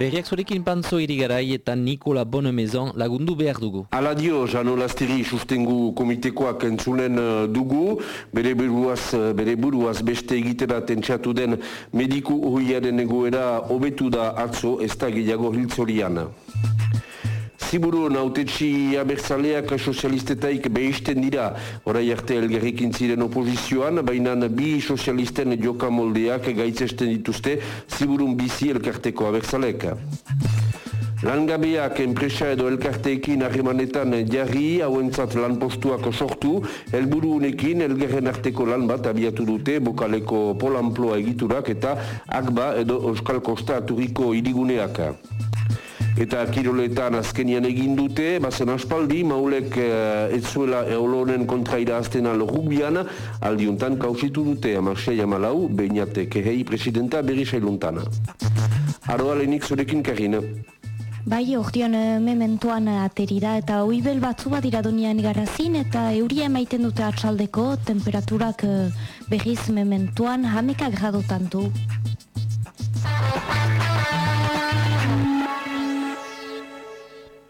Berriak zorekin pantzo irigarai eta Nikola Bonemezon lagundu behar dugu. Ala dio, Jano Lastiri sustengu komitekoak entzunen uh, dugu, bere buruaz, uh, bere buruaz beste egitera tentsatu den mediku uhuiaren egoera hobetu da atzo ez da gehiago hiltzorian. Ziburu nautetxi abertzaleak sozialistetaik behisten dira, orai arte elgerrikin ziren opozizioan, baina bi sozialisten jokamoldeak gaitzesten dituzte Ziburun bizi elkarteko abertzaleak. Langabeak enpresa edo elkarteekin harremanetan jarri, hauentzat lanpostuak sortu, helburu unekin elgerren arteko lan bat abiatu dute, bokaleko polamploa egiturak eta akba edo Euskal Kosta aturiko iriguneak eta kiroletan azkenian egin dute, bazen aspaldi, maulek uh, ez zuela eolonen kontraira azten alo aldiuntan kausitu dute, amarsei amalau, behinate kehei presidenta berri sailuntan. Aroa lehenik zurekin karina. Bai, ordean eh, mementoan aterida eta oibel batzu bat iradonian garazin eta euria emaiten dute atxaldeko temperaturak eh, berriz mementoan hameka gradotan du.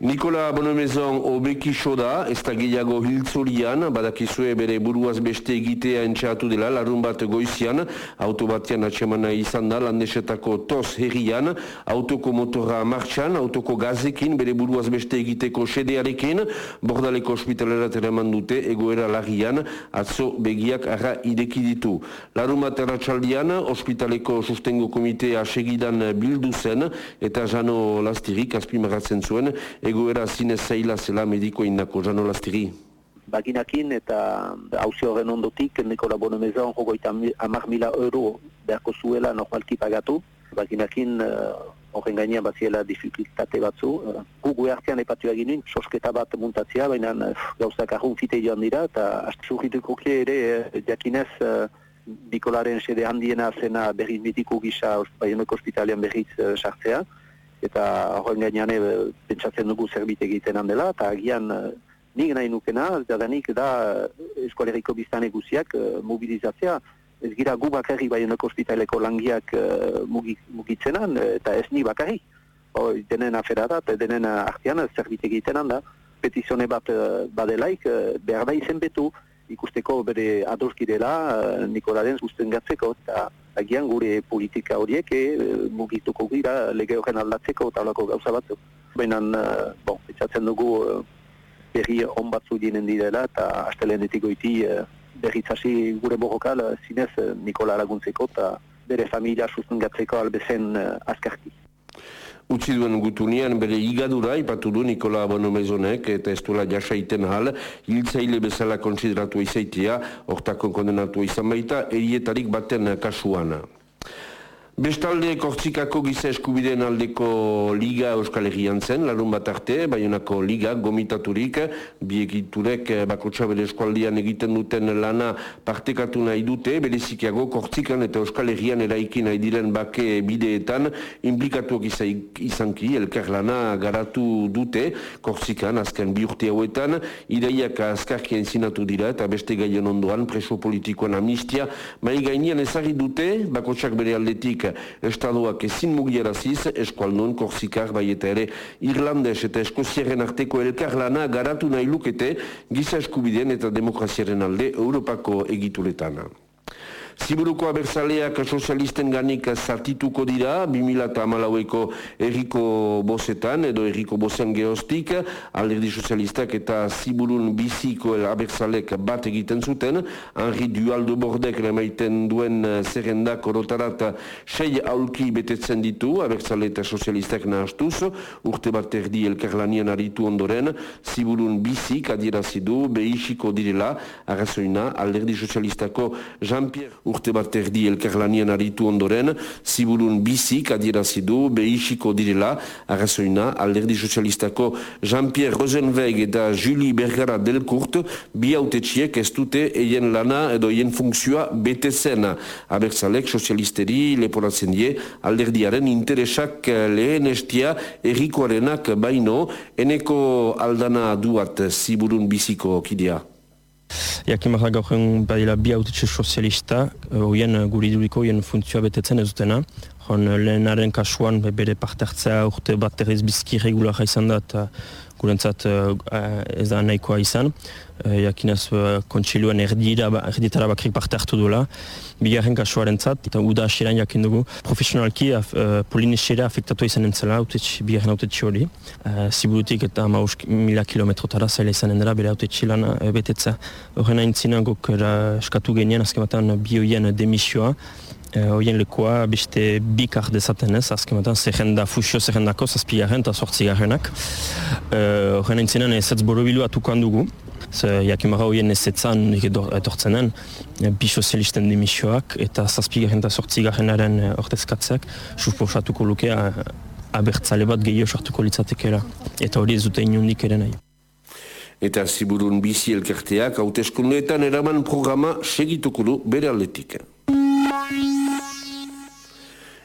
Nikola Bonomezon obeki da, ez da gehiago hiltzorian, badakizue bere buruaz beste egitea entxeatu dela, larun bat goizian, auto batean atxemana izan da, landesetako tos herrian, autoko motorra martxan, autoko gazekin, bere buruaz beste egiteko sedearekin, bordaleko ospitalerat eraman dute, egoera lagian, atzo begiak arra ideki ditu. Larun bat erratxaldian, ospitaleko sustengo komitea segidan bildu zen, eta jano lastirik, azpimaratzen zuen, egoera zine zaila zela mediko indako jano lastiri? Baginakin eta hausio horren ondotik, Nikola Bonomezan jogoita amar mila euro beharko zuela normalki pagatu. Baginakin uh, horren gainean baziela dificultate batzu. Uh, Gugu hartzean epatu egin sosketa bat muntatzea, baina uh, gauzak ahun fite joan dira, eta astu ere, uh, jakinez, uh, Nikolaren sede handiena zena berriz mitiko gisa Baioneko ospitalian berriz sartzea eta horren gainean e, pentsatzen dugu zerbit egiten handela, eta agian e, nik nahi nukena, da nik da eskoleriko biztan eguziak mobilizatzea, ez gira gu bakarri baioneko ospitaleko langiak mugitzenan, eta ez ni bakarri. O, denen afera da, denen artean zerbit egiten handa, petizione bat badelaik, behar da izen betu, ikusteko bere adoski dela Nikolaren guztien gatzeko eta agian gure politika horiek e, mugituko gira lege horren aldatzeko eta holako gauza batzu. Baina, uh, bon, etxatzen dugu uh, berri on batzu dienen direla eta astelenetik goiti uh, berritzasi gure borrokal zinez Nikola laguntzeko eta bere familia sustengatzeko albezen uh, azkarki utzi duen gutunian bere igadura ipatu du Nikola Bonomezonek eta ez duela jasaiten hal, hiltzaile bezala konsideratu izaitia, hortako kondenatu izan baita, erietarik baten kasuana. Bestalde kortzikako giza eskubideen aldeko liga Euskal Herrian zen, larun bat arte, baionako liga gomitaturik, biegiturek bakotxa bere eskualdian egiten duten lana partekatu nahi dute, berezikiago kortzikan eta Euskal Herrian eraikin nahi diren bake bideetan implikatuak izanki, elkar lana garatu dute, kortzikan azken bi urte hauetan, ideiak azkarkien zinatu dira eta beste gaien ondoan preso politikoan amnistia, mai gainean ezagit dute, bakotxak bere aldetik estadoak ezin mugiaraziz, eskualdun, korsikar, bai eta ere, Irlandes eta Eskoziaren arteko elkarlana garatu nahi lukete giza eskubideen eta demokraziaren alde Europako egituretana. Ziburuko abertzaleak sozialisten ganik zartituko dira, 2008ko erriko bozetan, edo erriko bozean geostik, alderdi sozialistak eta ziburun biziko abertzalek bat egiten zuten, Henri Dualdo Bordek remaiten duen zerrendak orotarat sei aulki betetzen ditu, abertzale eta sozialistak nahastuz, urte bat erdi elkarlanian aritu ondoren, ziburun bizik adierazidu, behixiko direla, arrazoina, alderdi sozialistako Jean-Pierre urte bat erdi elkarlanian aritu ondoren, ziburun bizik adierazidu, behixiko direla, arrazoina, alderdi sozialistako Jean-Pierre Rosenweig eta Julie Bergara Delcourt, bi autetxiek ez dute eien lana edo eien funksioa bete zen. Abertzalek sozialisteri leporatzen die, alderdiaren interesak lehen estia errikoarenak baino, eneko aldana duat ziburun biziko kidea. Jakimarra gaur egun badila bi autetxe sozialista, hoien guriduriko hoien funtzioa betetzen ez dutena. Hon lehenaren kasuan bere parte hartzea urte bat errez bizki regulara izan da eta gurentzat ez da nahikoa izan. Jakinaz kontsiluen erditara bakrik parte hartu duela. Bigarren kasuaren zat, eta uda asiran jakin dugu, profesionalki uh, polinesera afektatu izan entzela, bigarren autetxe hori. Ziburutik eta maus mila kilometrotara zaila izan dela bere autetxe lan betetza. Horren hain guk eskatu genien, azken batean bi hoien demisioa, Hoien lekoa beste bikar dezaten ez, azken batean zerrenda, fusio zerrendako, zazpigaren eta sortzigarenak. Horren hain zinan ez ez borobilu atuko handugu. Jakimara hoien ez etzan etortzenen, bi sozialisten demisioak eta zazpigaren eta sortzigarenaren ortezkatzeak, susposatuko lukea abertzale bat gehiago sartuko litzatekera. Eta hori ez dute inundik ere nahi. Eta ziburun bizi elkarteak, hauteskundeetan eraman programa segituko du bere aldetik.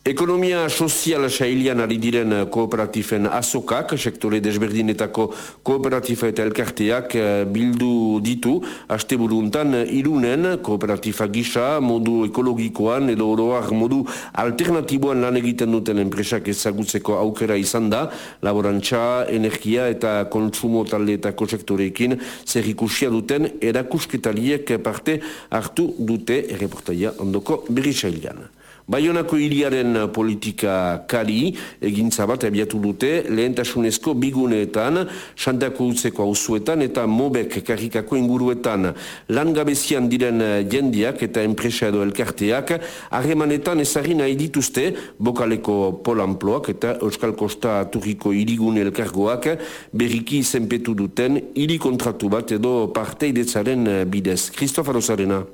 Ekonomia sozial sailian ari diren kooperatifen azokak, sektore desberdinetako kooperatifa eta elkarteak eh, bildu ditu, haste buruntan irunen kooperatifa gisa, modu ekologikoan edo oroak modu alternatiboan lan egiten duten enpresak ezagutzeko aukera izan da, laborantza, energia eta kontsumo taldeetako sektoreekin zer ikusia duten erakusketaliek parte hartu dute. Erreportaia ondoko berri sailian. Baionako hiriaren politika kari, egintza bat abiatu dute, lehentasunezko biguneetan, xantako utzeko hauzuetan eta mobek karrikako inguruetan. Lan gabezian diren jendiak eta enpresa edo elkarteak, harremanetan ezagri nahi dituzte, bokaleko polamploak eta Euskal Kosta Turriko irigune elkargoak, berriki izenpetu duten, hiri kontratu bat edo parteidetzaren bidez. Kristofa Rosarena.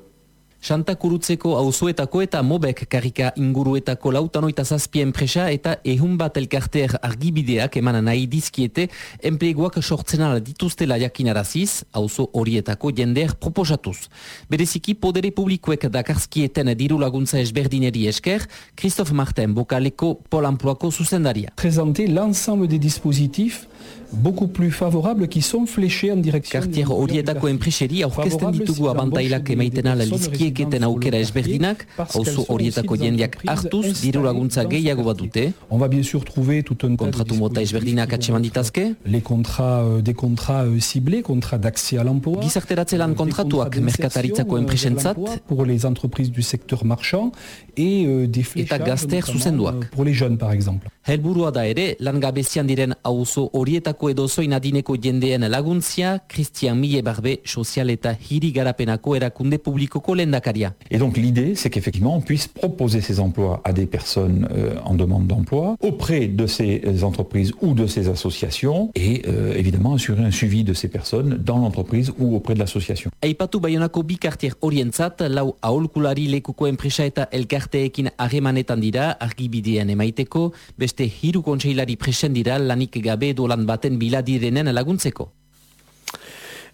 Santa Kurutzeko auzoetako eta mobek karika inguruetako lautanoita zazpia enpresa eta ehun bat elkarteer argibideak eman nahi dizkiete enpleguak sortzen dituztela jakinaraziz, auzo horietako jendeer proposatuz. Bereziki podere publikoek dakarzkieten diru laguntza esberdineri esker, Christophe Martin bokaleko polamploako zuzendaria. Prezente l'ensemble des dispositifs beaucoup plus favorables qui sont fléchés en direction... Kartier horietako enpreseri aurkezten ditugu abantailak emaiten ala lizkieketen aukera esberdinak, hauzu horietako jendeak hartuz, diru laguntza gehiago bat dute. On va bien sûr trouver tout un... Kontratu mota atseman ditazke. Les contrats, euh, des contrats euh, ciblés, contrats d'accès à l'emploi. Gizarteratze lan kontratuak merkataritzako enpresentzat. Pour les entreprises du secteur marchand et euh, des fléchages... Eta gazter zuzenduak. Pour les jeunes, par exemple. Helburua da ere, lan gabezian diren auzo horietako edo zoin adineko jendeen laguntzia, Christian Mille Barbe, sozial eta hiri garapenako erakunde publikoko lendakaria. Et donc l'idée, c'est qu'effectivement, on puisse proposer ces emplois à des personnes euh, en demande d'emploi, auprès de ces entreprises ou de ces associations, et euh, évidemment assurer un suivi de ces personnes dans l'entreprise ou auprès de l'association. Aipatu baionako bi kartier orientzat, lau aholkulari lekuko enpresa eta elkarteekin harremanetan dira, argibidean emaiteko, beste beste hiru kontseilari presen dira lanik gabe dolan baten biladirenen laguntzeko.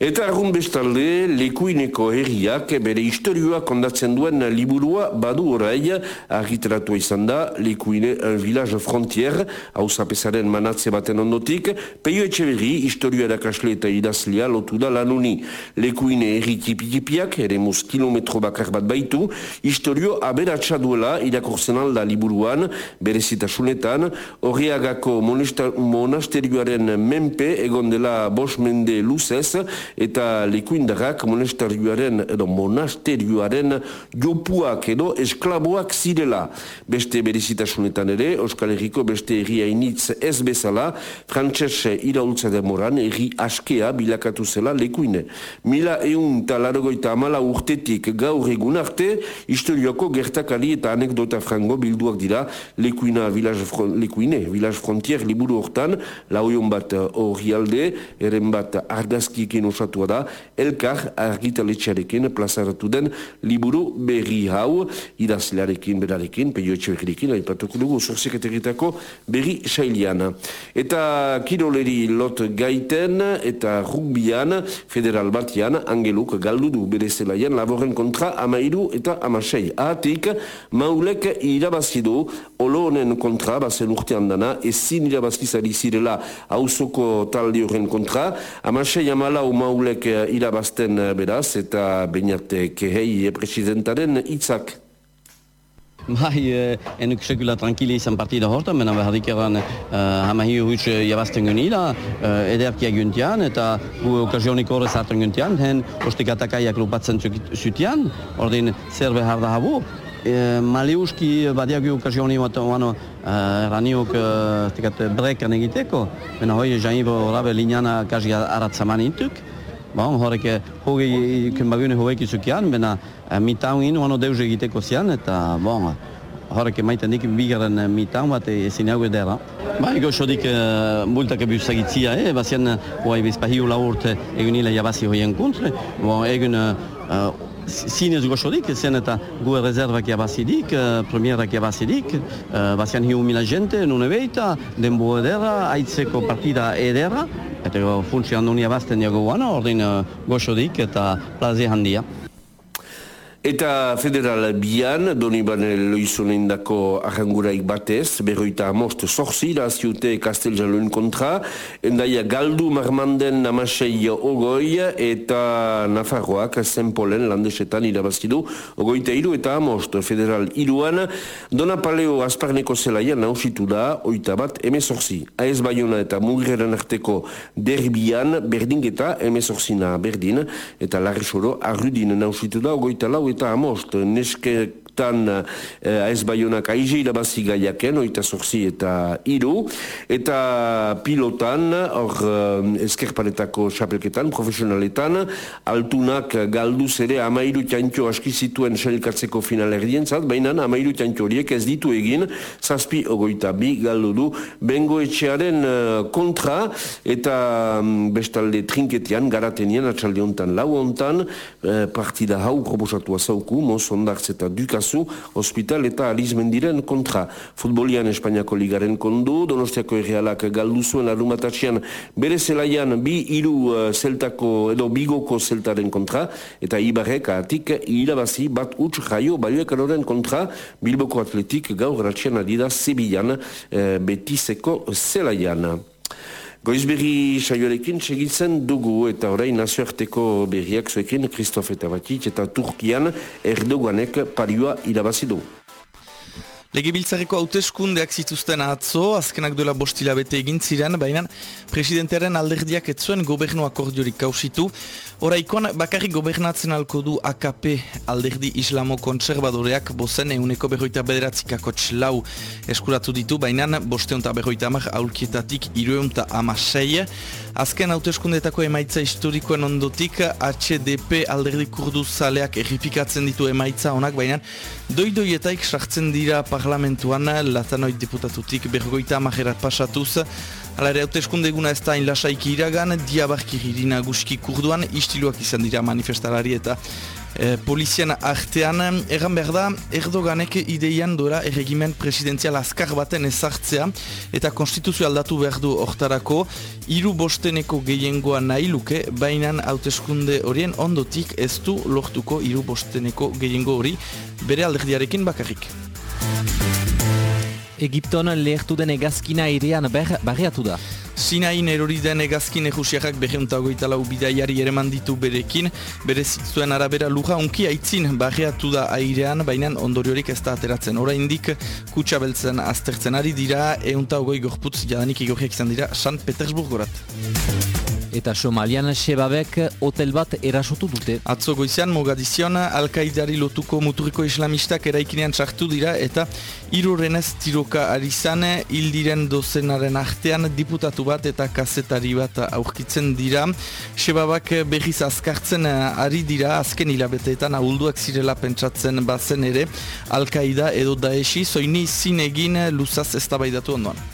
Eta argun bestalde, lekuineko herriak bere historioa kondatzen duen liburua badu orai, argitratu izan da, lekuine village frontier, hau zapesaren manatze baten ondotik, peio etxe berri, historioa erakasle eta idazlea lotu da lanuni. Lekuine herri tipikipiak, ere muz kilometro bakar bat baitu, historio aberatsa duela irakorzen alda liburuan, bere zitasunetan, horreagako monasterioaren menpe, egon dela bos mende luzez, eta lekuindarrak monasterioaren edo monasterioaren jopuak edo esklaboak zirela. Beste berizitasunetan ere, Euskal Herriko beste erri hainitz ez bezala, frantxez iraultza demoran erri askea bilakatu zela lekuine. Mila eun talargoita amala urtetik gaur egun arte, historioko gertakari eta anekdota frango bilduak dira lekuina village, lekuine, village frontier liburu hortan, lauion bat hori alde, eren bat argazkiekin osatua da, elkar argitaletxarekin plazaratu den liburu berri hau, idazlearekin, berarekin, peio etxebekirekin, haipatuko dugu, zorzeketeritako berri sailian. Eta kiroleri lot gaiten, eta rugbian, federal batian, angeluk galdu du bere zelaian, laboren kontra amairu eta amasei. Ahatik, maulek irabazidu, olo honen kontra, bazen urtean dana, ezin irabazkizari zirela hausoko talde horren kontra, amasei amalau maulek maulek irabazten beraz, eta bainat kehei presidentaren hitzak. Bai, eh, enuk sekula tranquili izan partida hortan, mena behar dikeran eh, hamahi huitz jabazten genila, eh, ederkia guntian, eta gu okazionik horrez hartan guntian, hen ostik atakaiak lupatzen zutian, ordin zer behar da habu. E, Maliuski badiagu okazioni bat oano eraniok e, brekan egiteko, mena hoi jaibo rabe lineana kazi aratzaman intuk, Bon, horrek hogei kunbagune hogei zukian, bena mitaun inu ano deus egiteko zian, eta bon, horrek maiten dik bigaren mitaun bat ezin hau edera. Ba, ego sodik uh, multak ebuzagitzia, eh? bazian, hoa ebizpahiu laurte egunile jabazi hoien kontre, bon, egun uh, zinez goxodik, zen eta gu rezervak jabazidik, uh, premierak jabazidik, uh, bazian hiu mila jente, nune beita, denbo edera, aitzeko partida edera, eta funtzioan dunia bazten jago guana, ordin uh, goxodik eta plaze handia. Eta federal bian, doni bane loizonen dako arranguraik batez, berroita amost sorzi, da ziute Kastel Jaloen kontra, endaia galdu marmanden namasei ogoi, eta Nafarroak zenpolen landesetan irabazidu, ogoita iru eta amost federal iruan, dona paleo asparneko zelaia nausitu da, oita bat emezorzi. Aez baiona eta mugreran arteko derbian, berdin eta emezorzina berdin, eta larri soro arrudin nausitu da, ogoita lau eta amost, nesketan eh, ez baionak aize irabazi gaiaken, oita zorzi eta iru, eta pilotan, hor eh, eskerparetako xapelketan, profesionaletan, altunak galduz ere amairu txantxo aski zituen selkatzeko final erdien zat, baina amairu txantxo horiek ez ditu egin, zazpi ogoita bi galdu du, bengo etxearen eh, kontra, eta mm, bestalde trinketian, garatenian, atxalde hontan, lau hontan, partida hau proposatu azauku, moz ondartz eta dukazu, hospital eta alizmendiren kontra. Futbolian Espainiako ligaren kondu, Donostiako errealak galdu zuen arumatatxean bere zelaian bi iru uh, zeltako edo bigoko zeltaren kontra, eta ibarrek atik irabazi bat utx jaio balioekaroren kontra, Bilboko atletik gaur ratxean adida Zebilan uh, betizeko zelaian. Goizberri saioarekin segitzen dugu eta orain nazioarteko berriak zuekin Kristof eta Batit eta Turkian Erdoganek parioa irabazi du. Legebiltzareko hauteskundeak zituzten atzo, azkenak duela bostila bete egin ziren, baina presidentearen alderdiak etzuen gobernu akordiorik kausitu. Horaikoan, bakarrik gobernatzen alko du AKP alderdi islamo konservadoreak bozen euneko berroita bederatzikako txlau eskuratu ditu, baina bosteunta berroita amak aulkietatik irueunta amasei. Azken hauteskundetako emaitza historikoen ondotik, HDP alderdi kurdu zaleak erripikatzen ditu emaitza honak, baina doidoietaik sartzen dira parlamentuan latanoit deputatutik bergoita amajerat pasatuz. Hala ere, hauteskunde eguna ez da inlasaiki iragan, diabarki hirina guski kurduan, istiluak izan dira manifestalari eta e, polizian artean. Erran behar da, Erdoganek ideian dora erregimen presidenzial azkar baten ezartzea eta konstituzio aldatu behar du hortarako, hiru bosteneko gehiengoa nahi luke, baina hauteskunde horien ondotik ez du lortuko hiru bosteneko gehiengo hori bere alderdiarekin bakarrik. Egipton lehertu den egazkina airean barriatu da. Sinain erori den egazkin egusiakak behemtagoita lau bidaiari ere manditu berekin, bere zitzuen arabera luja unki aitzin barriatu da airean, baina ondoriorik ez da ateratzen. Hora indik kutsa beltzen aztertzen ari dira, eunta gorputz jadanik igorriak izan dira San Petersburgorat. Eta Somalian Shebabek hotel bat erasotu dute. Atzo goizean Mogadizion Alkaidari lotuko muturiko islamistak eraikinean txartu dira eta irurenez tiroka ari zane hildiren dozenaren artean diputatu bat eta kazetari bat aurkitzen dira. Shebabak berriz azkartzen ari dira azken hilabeteetan ahulduak zirela pentsatzen bazen ere Alkaida edo Daeshi zoini zinegin luzaz ez ondoan.